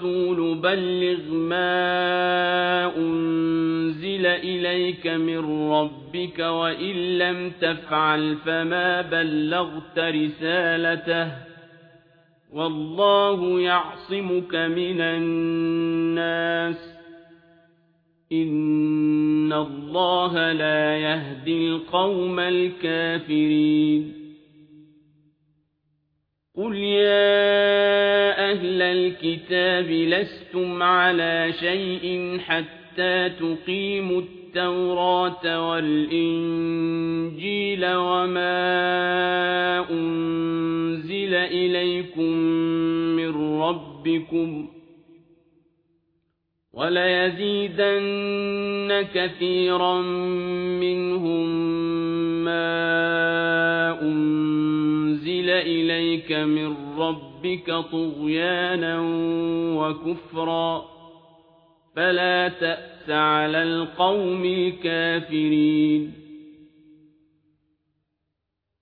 الرسول بلغ ما أنزل إليك من ربك وإن لم تفعل فما بلغت رسالته والله يعصمك من الناس إن الله لا يهدي القوم الكافرين. قل يا الكتاب لستم على شيء حتى تقيموا التوراة والإنجيل وما أنزل إليكم من ربكم وليزيدن كثيرا منهم إليك من ربك طغيانا وكفرا فلا تأس على القوم الكافرين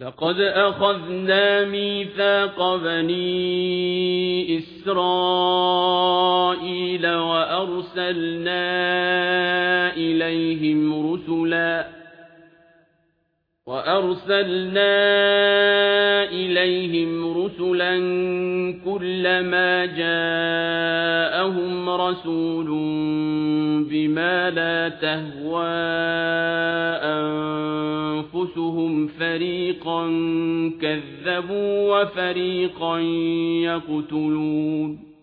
لقد أخذنا ميثاق بني إسرائيل وأرسلنا إليهم رسلا وأرسلنا إليهم رسلا كلما جاءهم رسول بما لا تهوى أنفسهم فريقا كذبوا وفريقا يقتلون.